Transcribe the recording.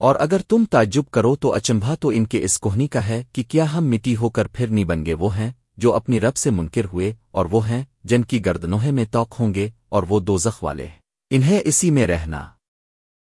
اور اگر تم تعجب کرو تو اچمبھا تو ان کے اس کوہنی کا ہے کہ کیا ہم مٹی ہو کر پھر نہیں بن گے وہ ہیں جو اپنی رب سے منکر ہوئے اور وہ ہیں جن کی گردنوہے میں توق ہوں گے اور وہ دوزخ والے ہیں۔ انہیں اسی میں رہنا۔